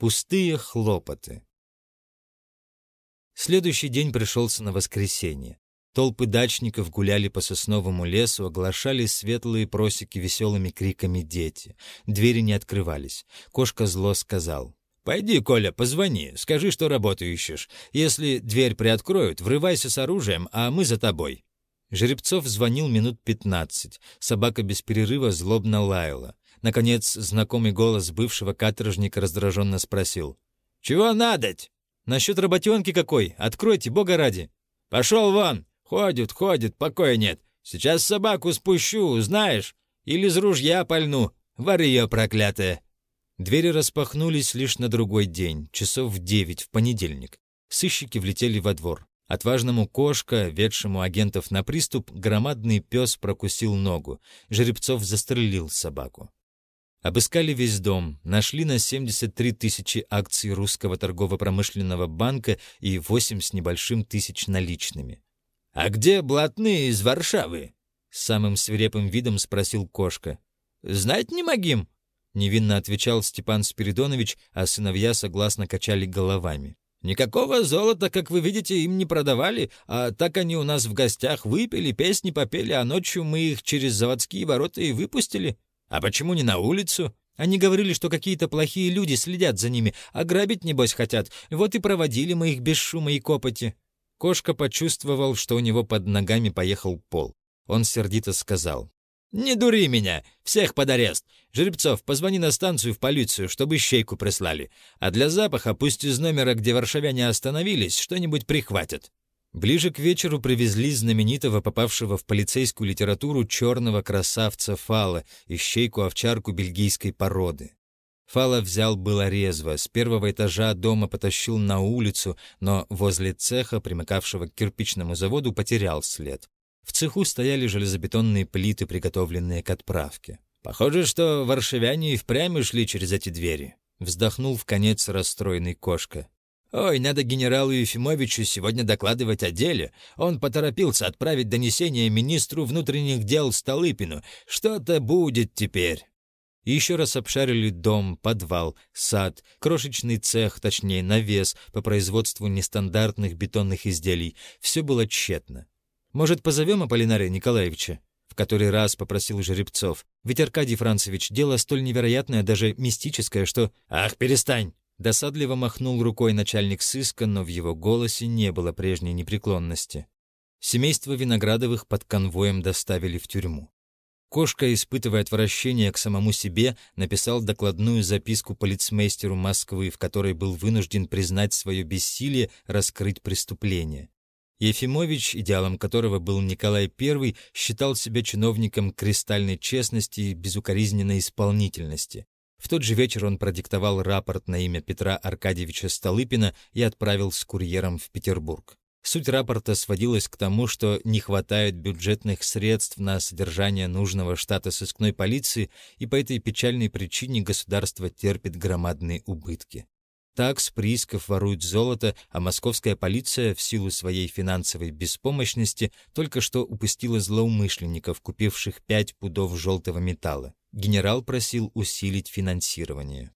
Пустые хлопоты. Следующий день пришелся на воскресенье. Толпы дачников гуляли по сосновому лесу, оглашали светлые просеки веселыми криками дети. Двери не открывались. Кошка зло сказал. «Пойди, Коля, позвони, скажи, что работу ищешь. Если дверь приоткроют, врывайся с оружием, а мы за тобой». Жеребцов звонил минут пятнадцать. Собака без перерыва злобно лаяла. Наконец, знакомый голос бывшего каторжника раздраженно спросил. «Чего надоть?» «Насчет работенки какой? Откройте, бога ради!» «Пошел вон! Ходит, ходит, покоя нет. Сейчас собаку спущу, знаешь? Или из ружья пальну. Варье проклятое!» Двери распахнулись лишь на другой день, часов в девять, в понедельник. Сыщики влетели во двор. Отважному кошка, ведшему агентов на приступ, громадный пес прокусил ногу. Жеребцов застрелил собаку. Обыскали весь дом, нашли на 73 тысячи акций Русского торгово-промышленного банка и 8 с небольшим тысяч наличными. «А где блатные из Варшавы?» — самым свирепым видом спросил кошка. «Знать не могим», — невинно отвечал Степан Спиридонович, а сыновья согласно качали головами. «Никакого золота, как вы видите, им не продавали, а так они у нас в гостях выпили, песни попели, а ночью мы их через заводские ворота и выпустили». «А почему не на улицу?» Они говорили, что какие-то плохие люди следят за ними, а грабить, небось, хотят. Вот и проводили мы их без шума и копоти». Кошка почувствовал, что у него под ногами поехал пол. Он сердито сказал. «Не дури меня! Всех под арест! Жеребцов, позвони на станцию в полицию, чтобы щейку прислали. А для запаха пусть из номера, где варшавяне остановились, что-нибудь прихватят». Ближе к вечеру привезли знаменитого, попавшего в полицейскую литературу, черного красавца Фала, ищейку-овчарку бельгийской породы. Фала взял было резво, с первого этажа дома потащил на улицу, но возле цеха, примыкавшего к кирпичному заводу, потерял след. В цеху стояли железобетонные плиты, приготовленные к отправке. «Похоже, что варшавяне и впрямь шли через эти двери», — вздохнул в конец расстроенный кошка. «Ой, надо генералу Ефимовичу сегодня докладывать о деле. Он поторопился отправить донесение министру внутренних дел Столыпину. Что-то будет теперь». еще раз обшарили дом, подвал, сад, крошечный цех, точнее навес по производству нестандартных бетонных изделий. Все было тщетно. «Может, позовем Аполлинария Николаевича?» В который раз попросил Жеребцов. Ведь Аркадий Францевич, дело столь невероятное, даже мистическое, что... «Ах, перестань!» Досадливо махнул рукой начальник сыска, но в его голосе не было прежней непреклонности. Семейство Виноградовых под конвоем доставили в тюрьму. Кошка, испытывая отвращение к самому себе, написал докладную записку полицмейстеру Москвы, в которой был вынужден признать свое бессилие раскрыть преступление. Ефимович, идеалом которого был Николай I, считал себя чиновником кристальной честности и безукоризненной исполнительности. В тот же вечер он продиктовал рапорт на имя Петра Аркадьевича Столыпина и отправил с курьером в Петербург. Суть рапорта сводилась к тому, что не хватает бюджетных средств на содержание нужного штата сыскной полиции, и по этой печальной причине государство терпит громадные убытки. Так с приисков воруют золото, а московская полиция в силу своей финансовой беспомощности только что упустила злоумышленников, купивших пять пудов желтого металла. Генерал просил усилить финансирование.